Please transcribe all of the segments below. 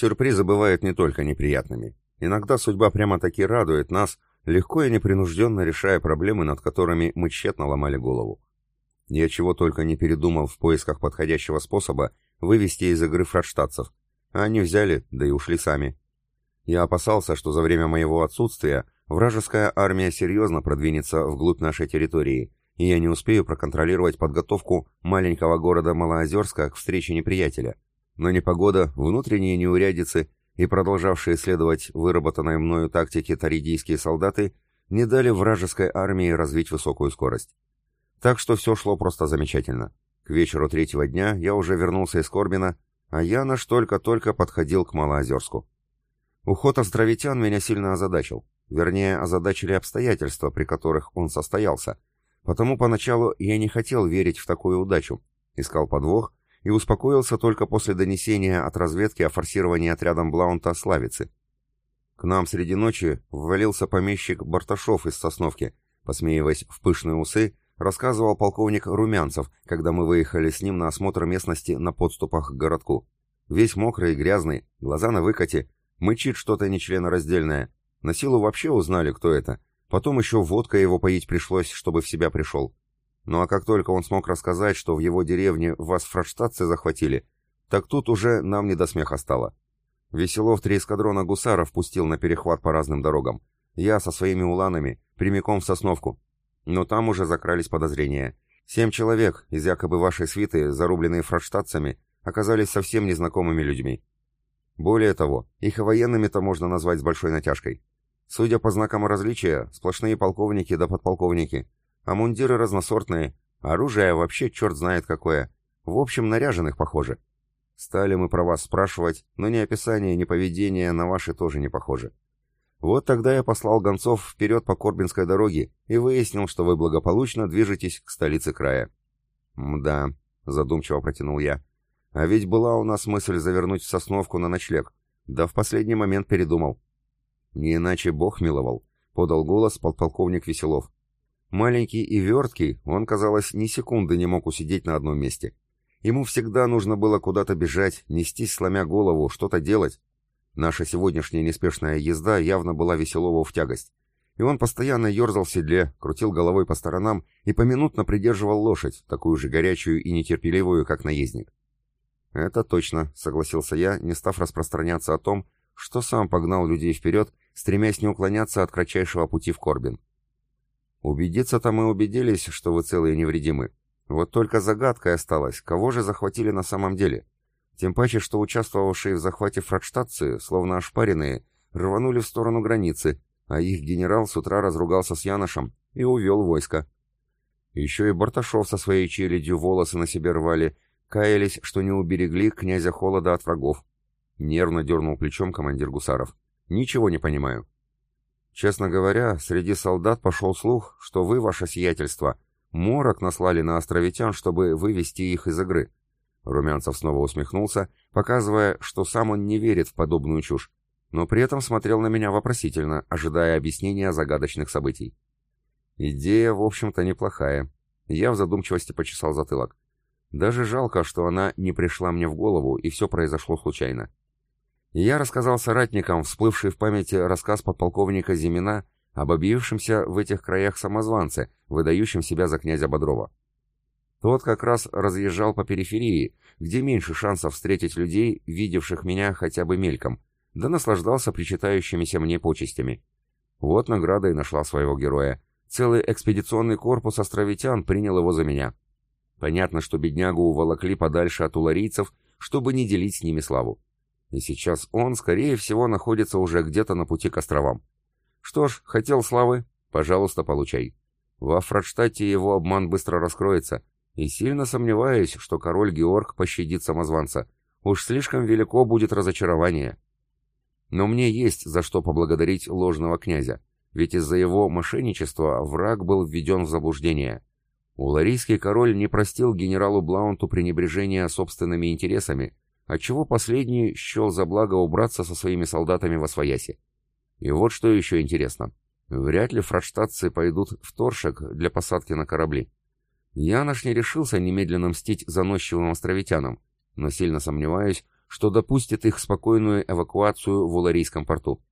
Сюрпризы бывают не только неприятными. Иногда судьба прямо-таки радует нас, легко и непринужденно решая проблемы, над которыми мы тщетно ломали голову. Я чего только не передумал в поисках подходящего способа вывести из игры фрадштадцев, а они взяли, да и ушли сами. Я опасался, что за время моего отсутствия вражеская армия серьезно продвинется вглубь нашей территории, и я не успею проконтролировать подготовку маленького города Малоозерска к встрече неприятеля. Но непогода, внутренние неурядицы и продолжавшие следовать выработанной мною тактике таридийские солдаты не дали вражеской армии развить высокую скорость. Так что все шло просто замечательно. К вечеру третьего дня я уже вернулся из Корбина, а Янош только-только подходил к Малоозерску. Уход островитян меня сильно озадачил. Вернее, озадачили обстоятельства, при которых он состоялся. Потому поначалу я не хотел верить в такую удачу. Искал подвох и успокоился только после донесения от разведки о форсировании отрядом Блаунта Славицы. К нам среди ночи ввалился помещик Барташов из Сосновки, посмеиваясь в пышные усы, рассказывал полковник Румянцев, когда мы выехали с ним на осмотр местности на подступах к городку. Весь мокрый и грязный, глаза на выкате, мычит что-то нечленораздельное. На силу вообще узнали, кто это. Потом еще водкой его поить пришлось, чтобы в себя пришел. Ну а как только он смог рассказать, что в его деревне вас фрадштадтцы захватили, так тут уже нам не до смеха стало. Веселов три эскадрона гусаров пустил на перехват по разным дорогам. Я со своими уланами, прямиком в Сосновку. Но там уже закрались подозрения. Семь человек из якобы вашей свиты, зарубленные фрадштадцами, оказались совсем незнакомыми людьми. Более того, их военными-то можно назвать с большой натяжкой. Судя по знакам различия, сплошные полковники да подполковники, а мундиры разносортные, оружие вообще черт знает какое. В общем, наряженных похоже. Стали мы про вас спрашивать, но ни описание, ни поведение на ваши тоже не похоже. Вот тогда я послал гонцов вперед по Корбинской дороге и выяснил, что вы благополучно движетесь к столице края. «Мда», — задумчиво протянул я. «А ведь была у нас мысль завернуть в Сосновку на ночлег. Да в последний момент передумал». «Не иначе Бог миловал», — подал голос подполковник Веселов. Маленький и верткий, он, казалось, ни секунды не мог усидеть на одном месте. Ему всегда нужно было куда-то бежать, нестись, сломя голову, что-то делать, Наша сегодняшняя неспешная езда явно была Веселову в тягость. И он постоянно ерзал в седле, крутил головой по сторонам и поминутно придерживал лошадь, такую же горячую и нетерпеливую, как наездник. «Это точно», — согласился я, не став распространяться о том, что сам погнал людей вперед, стремясь не уклоняться от кратчайшего пути в Корбин. «Убедиться-то мы убедились, что вы целы и невредимы. Вот только загадкой осталось, кого же захватили на самом деле?» Тем паче, что участвовавшие в захвате фрадштадтцы, словно ошпаренные, рванули в сторону границы, а их генерал с утра разругался с Яношем и увел войско. Еще и Барташов со своей челядью волосы на себе рвали, каялись, что не уберегли князя Холода от врагов. Нервно дернул плечом командир гусаров. «Ничего не понимаю». «Честно говоря, среди солдат пошел слух, что вы, ваше сиятельство, морок наслали на островитян, чтобы вывести их из игры. Румянцев снова усмехнулся, показывая, что сам он не верит в подобную чушь, но при этом смотрел на меня вопросительно, ожидая объяснения загадочных событий. Идея, в общем-то, неплохая. Я в задумчивости почесал затылок. Даже жалко, что она не пришла мне в голову, и все произошло случайно. Я рассказал соратникам, всплывший в памяти рассказ подполковника Зимина об объявившемся в этих краях самозванце, выдающем себя за князя Бодрова. Тот как раз разъезжал по периферии, где меньше шансов встретить людей, видевших меня хотя бы мельком, да наслаждался причитающимися мне почестями. Вот награда и нашла своего героя. Целый экспедиционный корпус островитян принял его за меня. Понятно, что беднягу уволокли подальше от уларийцев, чтобы не делить с ними славу. И сейчас он, скорее всего, находится уже где-то на пути к островам. Что ж, хотел славы? Пожалуйста, получай. Во Фрадштадте его обман быстро раскроется, и сильно сомневаюсь, что король Георг пощадит самозванца. Уж слишком велико будет разочарование. Но мне есть за что поблагодарить ложного князя, ведь из-за его мошенничества враг был введен в заблуждение. Уларийский король не простил генералу Блаунту пренебрежения собственными интересами, отчего последний счел за благо убраться со своими солдатами во свояси. И вот что еще интересно. Вряд ли фрадштадтцы пойдут в Торшек для посадки на корабли. Янош не решился немедленно мстить заносчивым островитянам, но сильно сомневаюсь, что допустит их спокойную эвакуацию в Уларийском порту.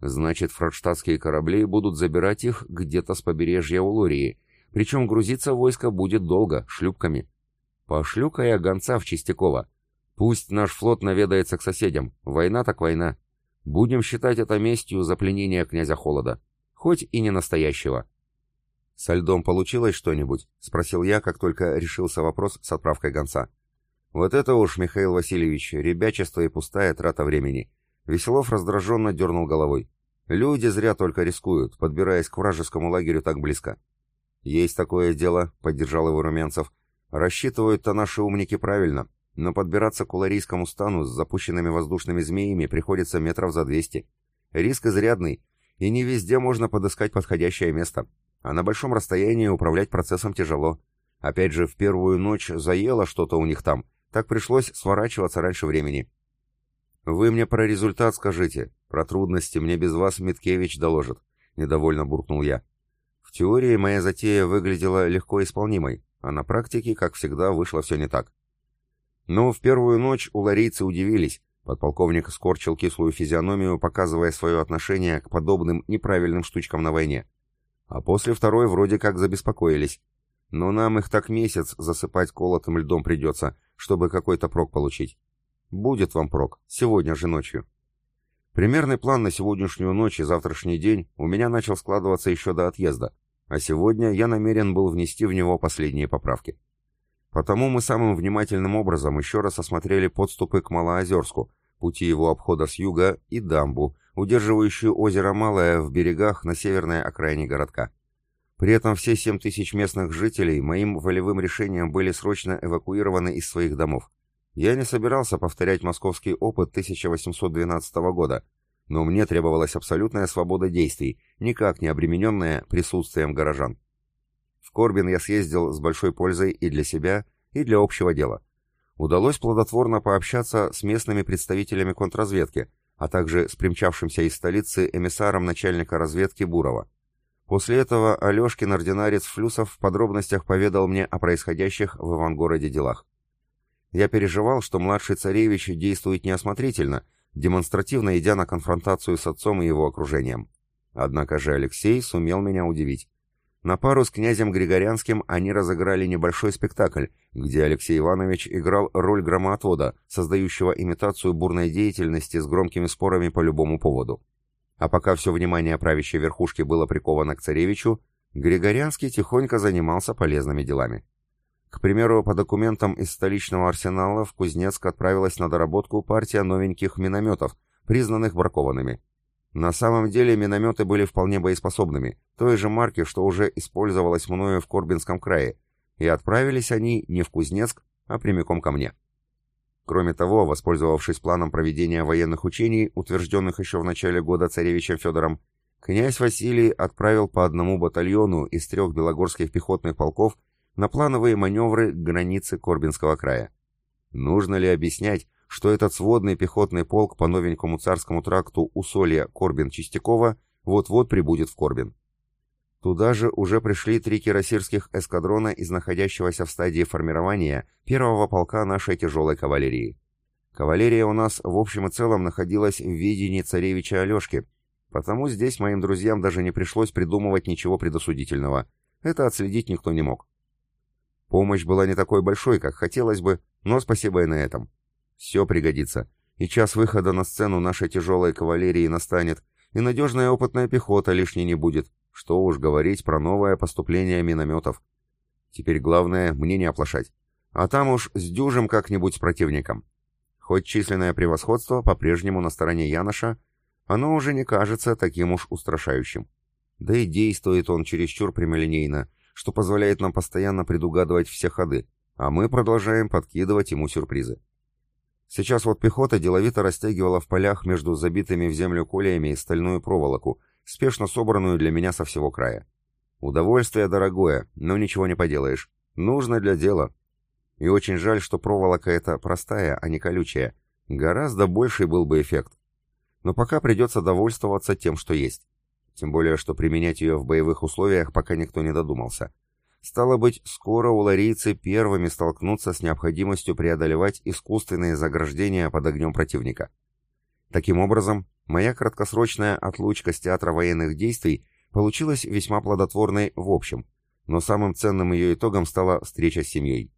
Значит, фрадштадтские корабли будут забирать их где-то с побережья Улории, причем грузиться войско будет долго, шлюпками. Пошлю-ка я гонца в Чистякова. Пусть наш флот наведается к соседям, война так война. Будем считать это местью за пленение князя Холода. Хоть и не настоящего. «Со льдом получилось что-нибудь?» — спросил я, как только решился вопрос с отправкой гонца. «Вот это уж, Михаил Васильевич, ребячество и пустая трата времени». Веселов раздраженно дернул головой. «Люди зря только рискуют, подбираясь к вражескому лагерю так близко». «Есть такое дело», — поддержал его Румянцев. «Рассчитывают-то наши умники правильно, но подбираться к Уларийскому стану с запущенными воздушными змеями приходится метров за двести. Риск изрядный, и не везде можно подыскать подходящее место. А на большом расстоянии управлять процессом тяжело. Опять же, в первую ночь заело что-то у них там, так пришлось сворачиваться раньше времени. «Вы мне про результат скажите. Про трудности мне без вас Миткевич доложит», — недовольно буркнул я. В теории моя затея выглядела легко исполнимой, а на практике, как всегда, вышло все не так. Но в первую ночь у ларийцы удивились. Подполковник скорчил кислую физиономию, показывая свое отношение к подобным неправильным штучкам на войне. А после второй вроде как забеспокоились. Но нам их так месяц засыпать колотым льдом придется, чтобы какой-то прок получить. Будет вам прок, сегодня же ночью. Примерный план на сегодняшнюю ночь и завтрашний день у меня начал складываться еще до отъезда, а сегодня я намерен был внести в него последние поправки. Потому мы самым внимательным образом еще раз осмотрели подступы к Малоозерску, пути его обхода с юга и дамбу, удерживающую озеро Малое в берегах на северной окраине городка. При этом все 7 тысяч местных жителей моим волевым решением были срочно эвакуированы из своих домов. Я не собирался повторять московский опыт 1812 года, но мне требовалась абсолютная свобода действий, никак не обремененная присутствием горожан. В Корбин я съездил с большой пользой и для себя, и для общего дела. Удалось плодотворно пообщаться с местными представителями контрразведки, а также с примчавшимся из столицы эмиссаром начальника разведки Бурова. После этого Алешкин ординарец Флюсов в подробностях поведал мне о происходящих в Ивангороде делах. Я переживал, что младший царевич действует неосмотрительно, демонстративно идя на конфронтацию с отцом и его окружением. Однако же Алексей сумел меня удивить. На пару с князем Григорянским они разыграли небольшой спектакль, где Алексей Иванович играл роль громоотвода, создающего имитацию бурной деятельности с громкими спорами по любому поводу. А пока все внимание правящей верхушки было приковано к царевичу, Григорянский тихонько занимался полезными делами. К примеру, по документам из столичного арсенала в Кузнецк отправилась на доработку партия новеньких минометов, признанных бракованными. На самом деле минометы были вполне боеспособными, той же марки, что уже использовалась мною в Корбинском крае, и отправились они не в Кузнецк, а прямиком ко мне. Кроме того, воспользовавшись планом проведения военных учений, утвержденных еще в начале года царевичем Федором, князь Василий отправил по одному батальону из трех белогорских пехотных полков на плановые маневры к границе Корбинского края. Нужно ли объяснять, что этот сводный пехотный полк по новенькому царскому тракту Усолья Корбин-Чистякова вот-вот прибудет в Корбин. Туда же уже пришли три кирасирских эскадрона из находящегося в стадии формирования первого полка нашей тяжелой кавалерии. Кавалерия у нас в общем и целом находилась в видении царевича Алешки, потому здесь моим друзьям даже не пришлось придумывать ничего предосудительного. Это отследить никто не мог. Помощь была не такой большой, как хотелось бы, но спасибо и на этом. Все пригодится. И час выхода на сцену нашей тяжелой кавалерии настанет, и надежная опытная пехота лишней не будет. Что уж говорить про новое поступление минометов. Теперь главное мне не оплошать. А там уж с дюжем как-нибудь с противником. Хоть численное превосходство по-прежнему на стороне Яноша, оно уже не кажется таким уж устрашающим. Да и действует он чересчур прямолинейно, что позволяет нам постоянно предугадывать все ходы, а мы продолжаем подкидывать ему сюрпризы. Сейчас вот пехота деловито растягивала в полях между забитыми в землю колеями стальную проволоку, спешно собранную для меня со всего края. Удовольствие дорогое, но ничего не поделаешь. Нужно для дела. И очень жаль, что проволока эта простая, а не колючая. Гораздо больший был бы эффект. Но пока придется довольствоваться тем, что есть. тем более, что применять ее в боевых условиях пока никто не додумался. Стало быть, скоро уларийцы первыми столкнутся с необходимостью преодолевать искусственные заграждения под огнем противника. Таким образом, моя краткосрочная отлучка с театра военных действий получилась весьма плодотворной в общем, но самым ценным ее итогом стала встреча с семьей.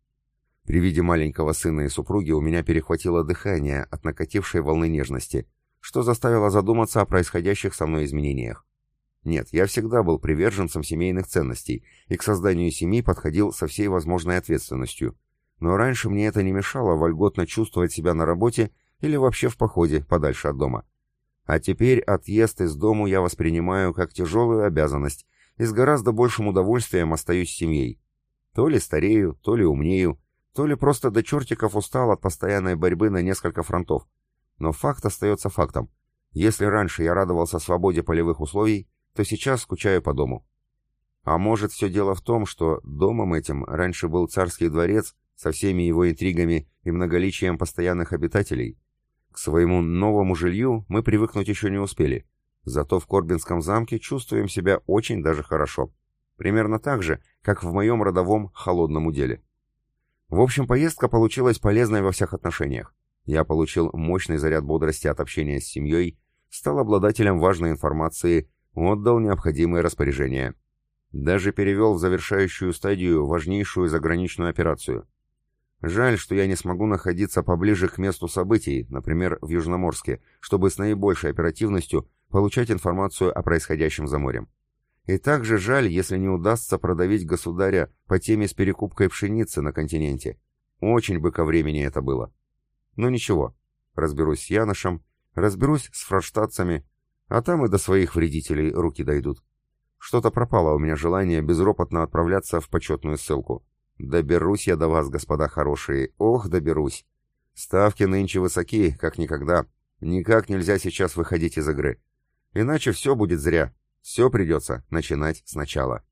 При виде маленького сына и супруги у меня перехватило дыхание от накатившей волны нежности, что заставило задуматься о происходящих со мной изменениях. Нет, я всегда был приверженцем семейных ценностей и к созданию семьи подходил со всей возможной ответственностью. Но раньше мне это не мешало вольготно чувствовать себя на работе или вообще в походе подальше от дома. А теперь отъезд из дому я воспринимаю как тяжелую обязанность и с гораздо большим удовольствием остаюсь с семьей. То ли старею, то ли умнею, то ли просто до чертиков устал от постоянной борьбы на несколько фронтов. Но факт остается фактом. Если раньше я радовался свободе полевых условий, то сейчас скучаю по дому. А может, все дело в том, что домом этим раньше был царский дворец со всеми его интригами и многоличием постоянных обитателей. К своему новому жилью мы привыкнуть еще не успели. Зато в Корбинском замке чувствуем себя очень даже хорошо. Примерно так же, как в моем родовом холодном уделе. В общем, поездка получилась полезной во всех отношениях. Я получил мощный заряд бодрости от общения с семьей, стал обладателем важной информации отдал необходимые распоряжения. Даже перевел в завершающую стадию важнейшую заграничную операцию. Жаль, что я не смогу находиться поближе к месту событий, например, в Южноморске, чтобы с наибольшей оперативностью получать информацию о происходящем за морем. И также жаль, если не удастся продавить государя по теме с перекупкой пшеницы на континенте. Очень бы ко времени это было. Но ничего, разберусь с Яношем, разберусь с фрадштадцами, а там и до своих вредителей руки дойдут. Что-то пропало у меня желание безропотно отправляться в почетную ссылку. Доберусь я до вас, господа хорошие, ох, доберусь. Ставки нынче высоки, как никогда. Никак нельзя сейчас выходить из игры. Иначе все будет зря. Все придется начинать сначала.